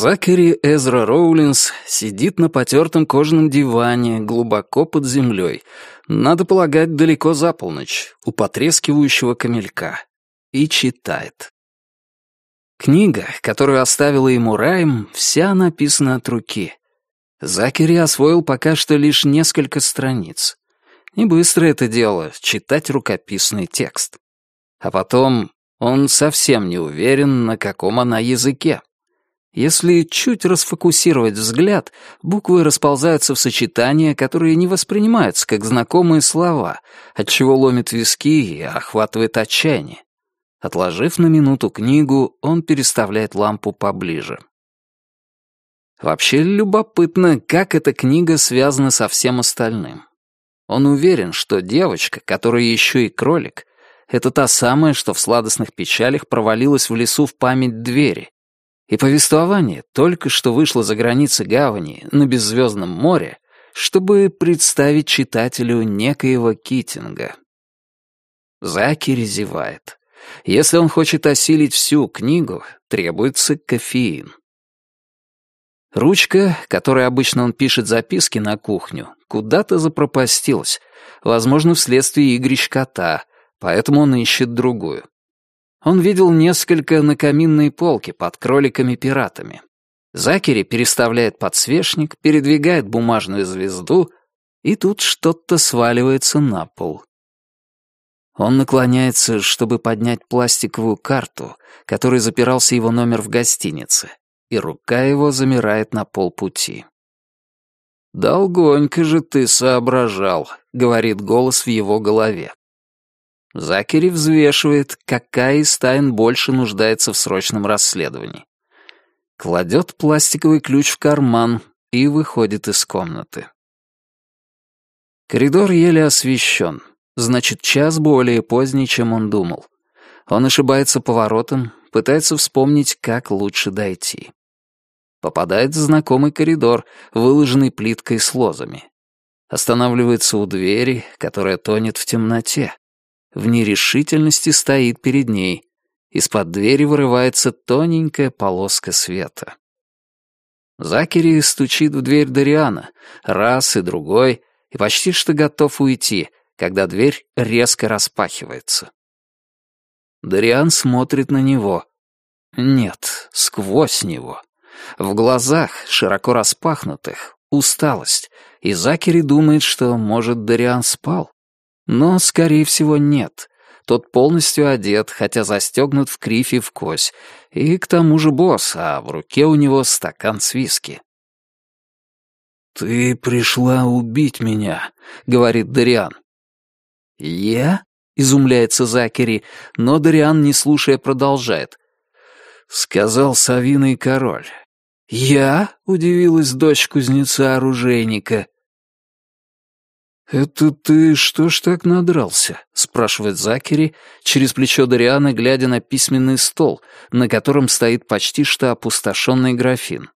Закари Эзра Роулинс сидит на потертом кожаном диване глубоко под землей, надо полагать, далеко за полночь, у потрескивающего камелька, и читает. Книга, которую оставила ему Райм, вся написана от руки. Закери освоил пока что лишь несколько страниц. Не быстро это дело — читать рукописный текст. А потом он совсем не уверен, на каком она языке. Если чуть расфокусировать взгляд, буквы расползаются в сочетания, которые не воспринимаются как знакомые слова, отчего ломит виски и охватывает отчаяние. Отложив на минуту книгу, он переставляет лампу поближе. Вообще любопытно, как эта книга связана со всем остальным. Он уверен, что девочка, которая еще и кролик, это та самая, что в сладостных печалях провалилась в лесу в память двери, и повествование только что вышло за границы гавани на беззвездном море, чтобы представить читателю некоего Китинга. Заки резевает. Если он хочет осилить всю книгу, требуется кофеин. Ручка, которой обычно он пишет записки на кухню, куда-то запропастилась, возможно, вследствие игрищ кота, поэтому он ищет другую. Он видел несколько на каминной полке под кроликами-пиратами. Закери переставляет подсвечник, передвигает бумажную звезду, и тут что-то сваливается на пол. Он наклоняется, чтобы поднять пластиковую карту, которой запирался его номер в гостинице, и рука его замирает на полпути. «Долгонько же ты соображал», — говорит голос в его голове. Закери взвешивает, какая из тайн больше нуждается в срочном расследовании. Кладет пластиковый ключ в карман и выходит из комнаты. Коридор еле освещен, значит, час более поздний, чем он думал. Он ошибается поворотом, пытается вспомнить, как лучше дойти. Попадает в знакомый коридор, выложенный плиткой с лозами. Останавливается у двери, которая тонет в темноте в нерешительности стоит перед ней. Из-под двери вырывается тоненькая полоска света. Закери стучит в дверь Дариана, раз и другой, и почти что готов уйти, когда дверь резко распахивается. Дариан смотрит на него. Нет, сквозь него. В глазах, широко распахнутых, усталость, и Закери думает, что, может, Дариан спал. Но, скорее всего, нет. Тот полностью одет, хотя застегнут в крифе в кось. И к тому же босс, а в руке у него стакан с виски. «Ты пришла убить меня», — говорит Дариан. «Я?» — изумляется Закери, но Дариан, не слушая, продолжает. Сказал Савиный король. «Я?» — удивилась дочь кузнеца-оружейника. «Это ты что ж так надрался?» — спрашивает Закери через плечо Дарианы, глядя на письменный стол, на котором стоит почти что опустошенный графин.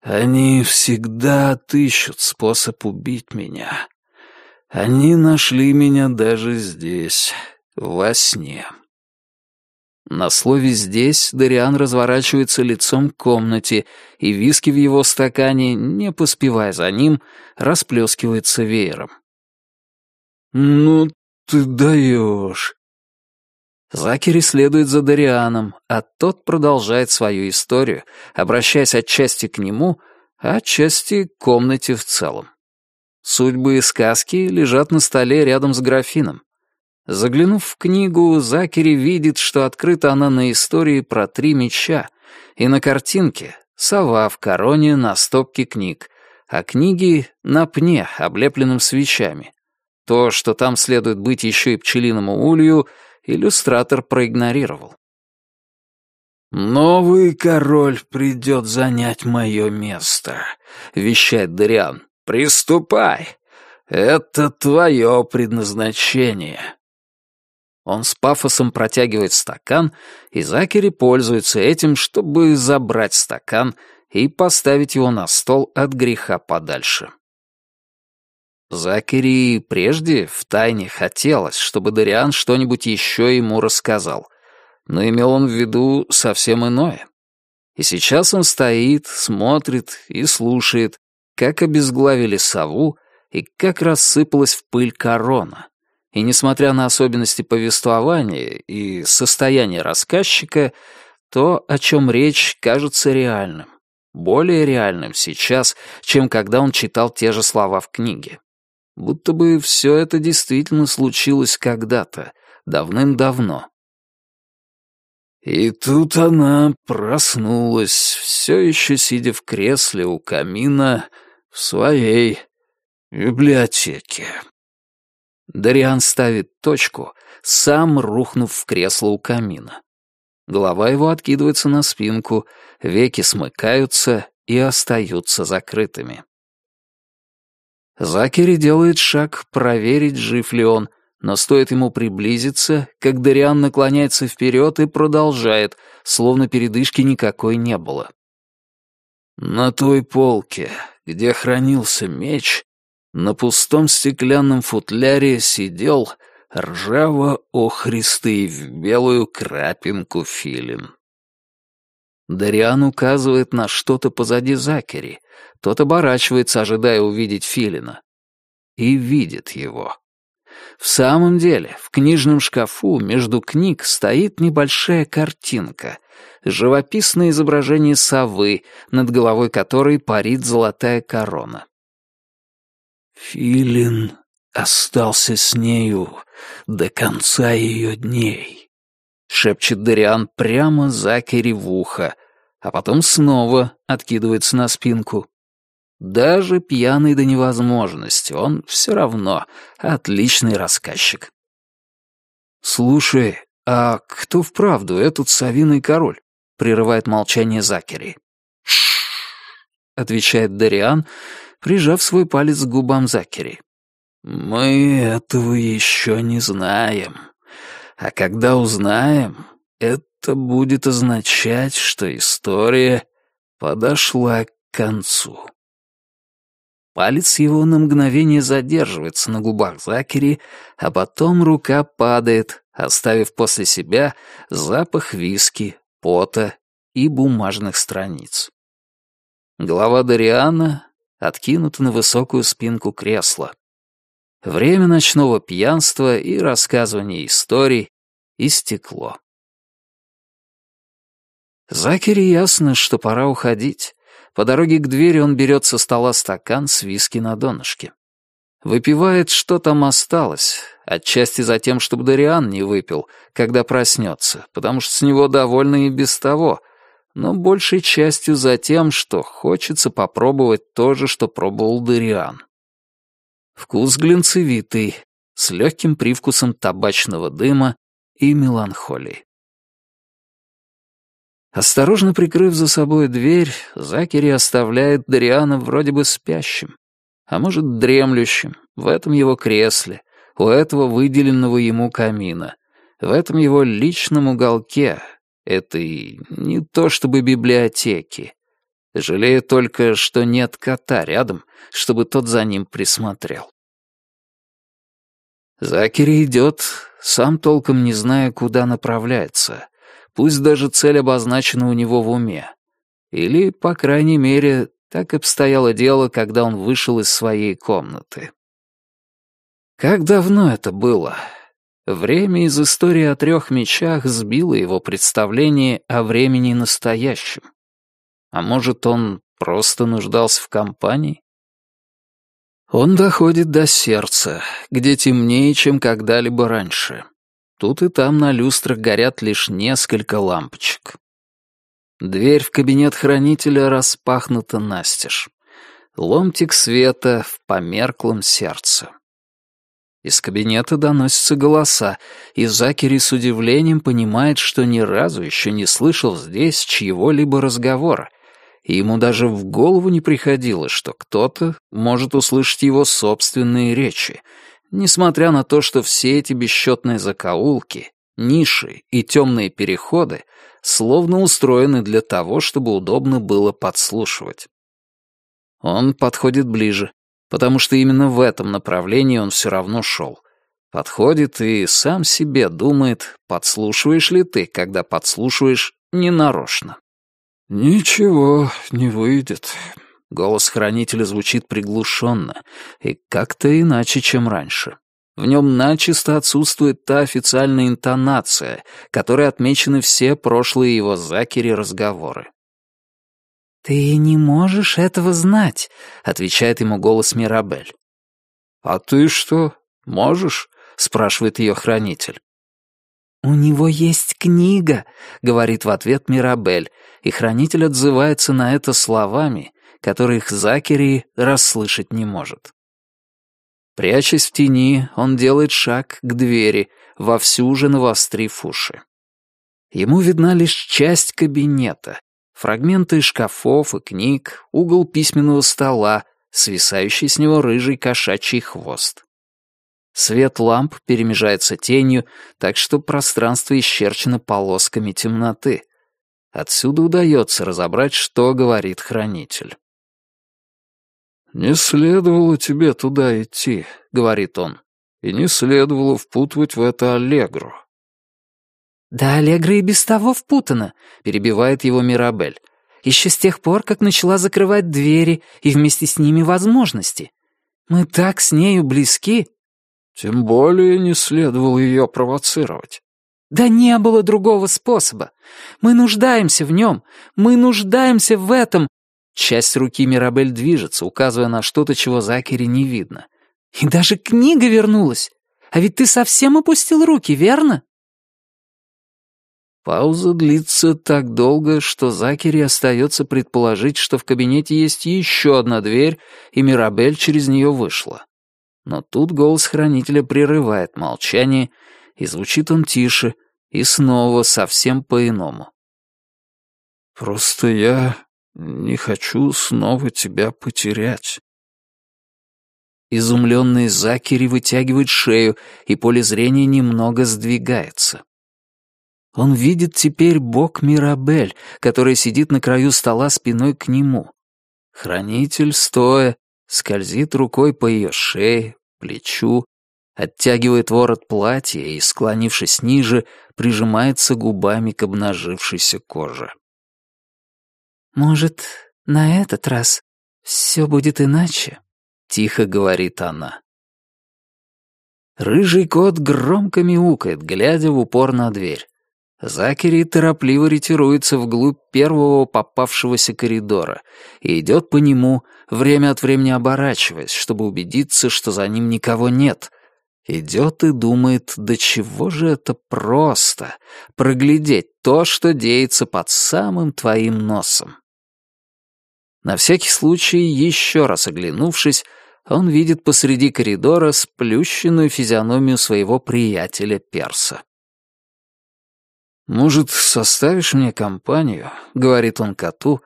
«Они всегда отыщут способ убить меня. Они нашли меня даже здесь, во сне». На слове «здесь» Дариан разворачивается лицом к комнате, и виски в его стакане, не поспевая за ним, расплескивается веером. «Ну ты даешь!» Закери следует за Дарианом, а тот продолжает свою историю, обращаясь отчасти к нему, а отчасти к комнате в целом. Судьбы и сказки лежат на столе рядом с графином. Заглянув в книгу, Закери видит, что открыта она на истории про три меча, и на картинке — сова в короне на стопке книг, а книги — на пне, облепленном свечами. То, что там следует быть еще и пчелиному улью, иллюстратор проигнорировал. «Новый король придет занять мое место», — вещает Дариан. «Приступай! Это твое предназначение». Он с пафосом протягивает стакан, и Закери пользуется этим, чтобы забрать стакан и поставить его на стол от греха подальше. Закери прежде втайне хотелось, чтобы Дариан что-нибудь еще ему рассказал, но имел он в виду совсем иное. И сейчас он стоит, смотрит и слушает, как обезглавили сову и как рассыпалась в пыль корона. И несмотря на особенности повествования и состояние рассказчика, то, о чем речь, кажется реальным. Более реальным сейчас, чем когда он читал те же слова в книге. Будто бы все это действительно случилось когда-то, давным-давно. И тут она проснулась, все еще сидя в кресле у камина в своей библиотеке. Дариан ставит точку, сам рухнув в кресло у камина. Голова его откидывается на спинку, веки смыкаются и остаются закрытыми. Закери делает шаг проверить, жив ли он, но стоит ему приблизиться, как Дариан наклоняется вперед и продолжает, словно передышки никакой не было. На той полке, где хранился меч, на пустом стеклянном футляре сидел ржаво-охристый в белую крапинку филин. Дариан указывает на что-то позади Закери. Тот оборачивается, ожидая увидеть филина. И видит его. В самом деле, в книжном шкафу между книг стоит небольшая картинка. Живописное изображение совы, над головой которой парит золотая корона. Филин остался с нею до конца ее дней, шепчет Дариан прямо за Керри в ухо, а потом снова откидывается на спинку. Даже пьяный до невозможности, он все равно отличный рассказчик. «Слушай, а кто вправду этот совиный король?» — прерывает молчание Закери. «Ш-ш-ш», отвечает Дариан, прижав свой палец к губам Закери. «Мы этого еще не знаем. А когда узнаем, это будет означать, что история подошла к концу». Палец его на мгновение задерживается на губах Закери, а потом рука падает, оставив после себя запах виски, пота и бумажных страниц. Голова Дариана откинута на высокую спинку кресла. Время ночного пьянства и рассказывания историй истекло. Закери ясно, что пора уходить. По дороге к двери он берет со стола стакан с виски на донышке. Выпивает, что там осталось, отчасти за тем, чтобы Дариан не выпил, когда проснется, потому что с него довольны и без того — но большей частью за тем, что хочется попробовать то же, что пробовал Дариан. Вкус глинцевитый, с легким привкусом табачного дыма и меланхолии. Осторожно прикрыв за собой дверь, Закери оставляет Дариана вроде бы спящим, а может, дремлющим, в этом его кресле, у этого выделенного ему камина, в этом его личном уголке, этой не то чтобы библиотеки. Жалею только, что нет кота рядом, чтобы тот за ним присмотрел. Закери идет, сам толком не зная, куда направляется. Пусть даже цель обозначена у него в уме. Или, по крайней мере, так обстояло дело, когда он вышел из своей комнаты. Как давно это было? Время из истории о трех мечах сбило его представление о времени настоящем. А может, он просто нуждался в компании? Он доходит до сердца, где темнее, чем когда-либо раньше. Тут и там на люстрах горят лишь несколько лампочек. Дверь в кабинет хранителя распахнута настежь. Ломтик света в померклом сердце. Из кабинета доносятся голоса, и Закери с удивлением понимает, что ни разу еще не слышал здесь чьего-либо разговора, и ему даже в голову не приходило, что кто-то может услышать его собственные речи, несмотря на то, что все эти бесчетные закоулки, ниши и темные переходы словно устроены для того, чтобы удобно было подслушивать. Он подходит ближе, потому что именно в этом направлении он все равно шел. Подходит и сам себе думает, подслушиваешь ли ты, когда подслушиваешь ненарочно. «Ничего не выйдет». Голос хранителя звучит приглушенно и как-то иначе, чем раньше. В нем начисто отсутствует та официальная интонация, которой отмечены все прошлые его Закери разговоры. «Ты не можешь этого знать», — отвечает ему голос Мирабель. «А ты что, можешь?» — спрашивает ее хранитель. «У него есть книга», — говорит в ответ Мирабель, и хранитель отзывается на это словами, которых Закери расслышать не может. Прячась в тени, он делает шаг к двери, вовсю уже навострив уши. Ему видна лишь часть кабинета, фрагменты шкафов и книг, угол письменного стола, свисающий с него рыжий кошачий хвост. Свет ламп перемежается тенью, так что пространство исчерчено полосками темноты. Отсюда удается разобрать, что говорит хранитель. «Не следовало тебе туда идти», — говорит он, — «и не следовало впутывать в это Аллегру». «Да Аллегра и без того впутана», — перебивает его Мирабель. «Еще с тех пор, как начала закрывать двери и вместе с ними возможности. Мы так с нею близки». «Тем более не следовало ее провоцировать». «Да не было другого способа. Мы нуждаемся в нем. Мы нуждаемся в этом, Часть руки Мирабель движется, указывая на что-то, чего Закери не видно. «И даже книга вернулась! А ведь ты совсем опустил руки, верно?» Пауза длится так долго, что Закери остается предположить, что в кабинете есть еще одна дверь, и Мирабель через нее вышла. Но тут голос хранителя прерывает молчание, и звучит он тише, и снова совсем по-иному. «Просто я не хочу снова тебя потерять. Изумленный Закери вытягивает шею, и поле зрения немного сдвигается. Он видит теперь бок Мирабель, которая сидит на краю стола спиной к нему. Хранитель, стоя, скользит рукой по ее шее, плечу, оттягивает ворот платья и, склонившись ниже, прижимается губами к обнажившейся коже. «Может, на этот раз все будет иначе?» — тихо говорит она. Рыжий кот громко мяукает, глядя в упор на дверь. Закери торопливо ретируется вглубь первого попавшегося коридора и идет по нему, время от времени оборачиваясь, чтобы убедиться, что за ним никого нет. Идет и думает, до чего же это просто — проглядеть то, что деется под самым твоим носом. На всякий случай, еще раз оглянувшись, он видит посреди коридора сплющенную физиономию своего приятеля Перса. «Может, составишь мне компанию?» — говорит он коту,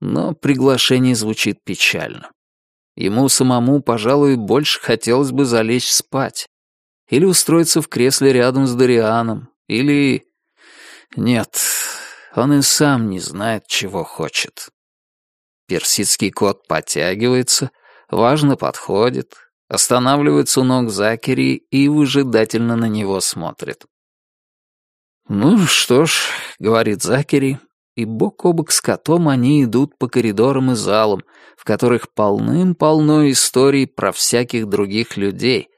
но приглашение звучит печально. Ему самому, пожалуй, больше хотелось бы залечь спать. Или устроиться в кресле рядом с Дорианом, или... Нет, он и сам не знает, чего хочет. Персидский кот подтягивается, важно подходит, останавливается у ног Закери и выжидательно на него смотрит. «Ну что ж», — говорит Закери, и бок о бок с котом они идут по коридорам и залам, в которых полным-полно историй про всяких других людей,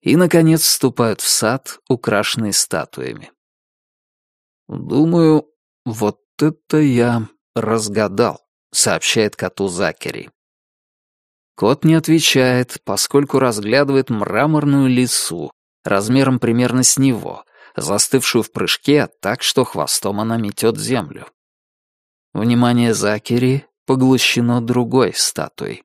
и, наконец, вступают в сад, украшенный статуями. «Думаю, вот это я разгадал» сообщает коту Закери. Кот не отвечает, поскольку разглядывает мраморную лису, размером примерно с него, застывшую в прыжке так, что хвостом она метет землю. Внимание Закери поглощено другой статуей.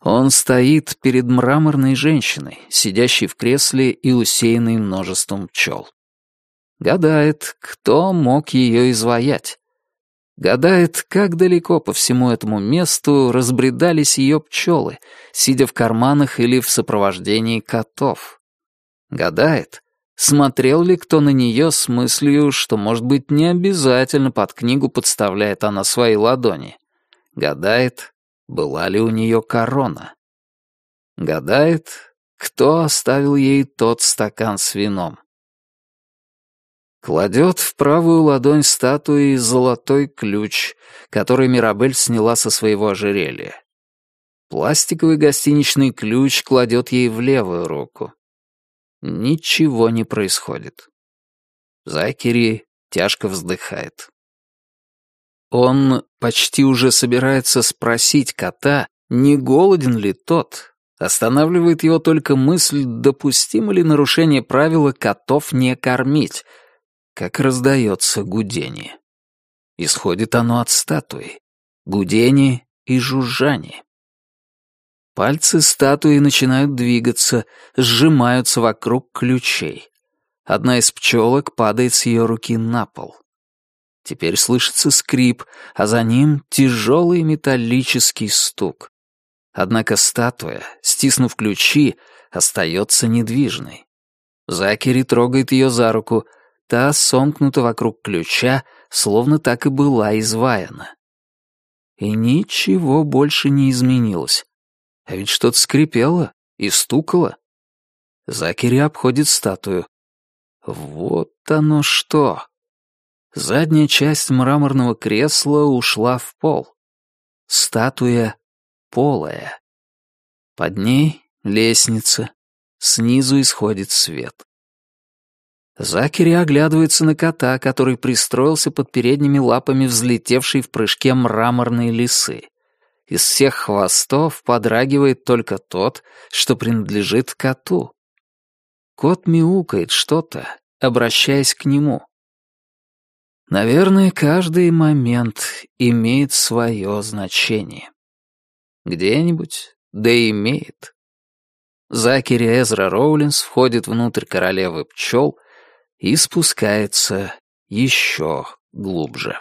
Он стоит перед мраморной женщиной, сидящей в кресле и усеянной множеством пчел. Гадает, кто мог ее изваять. Гадает, как далеко по всему этому месту разбредались ее пчелы, сидя в карманах или в сопровождении котов. Гадает, смотрел ли кто на нее с мыслью, что, может быть, не обязательно под книгу подставляет она свои ладони. Гадает, была ли у нее корона. Гадает, кто оставил ей тот стакан с вином. Кладет в правую ладонь статуи золотой ключ, который Мирабель сняла со своего ожерелья. Пластиковый гостиничный ключ кладет ей в левую руку. Ничего не происходит. Закери тяжко вздыхает. Он почти уже собирается спросить кота, не голоден ли тот. Останавливает его только мысль, допустимо ли нарушение правила котов не кормить, как раздается гудение. Исходит оно от статуи. Гудение и жужжание. Пальцы статуи начинают двигаться, сжимаются вокруг ключей. Одна из пчелок падает с ее руки на пол. Теперь слышится скрип, а за ним тяжелый металлический стук. Однако статуя, стиснув ключи, остается недвижной. Закери трогает ее за руку, та сомкнута вокруг ключа, словно так и была изваяна. И ничего больше не изменилось. А ведь что-то скрипело и стукало. Закери обходит статую. Вот оно что. Задняя часть мраморного кресла ушла в пол. Статуя полая. Под ней лестница. Снизу исходит свет. Закери оглядывается на кота, который пристроился под передними лапами взлетевшей в прыжке мраморной лисы. Из всех хвостов подрагивает только тот, что принадлежит коту. Кот мяукает что-то, обращаясь к нему. Наверное, каждый момент имеет свое значение. Где-нибудь, да и имеет. Закери Эзра Роулинс входит внутрь королевы пчел и спускается еще глубже.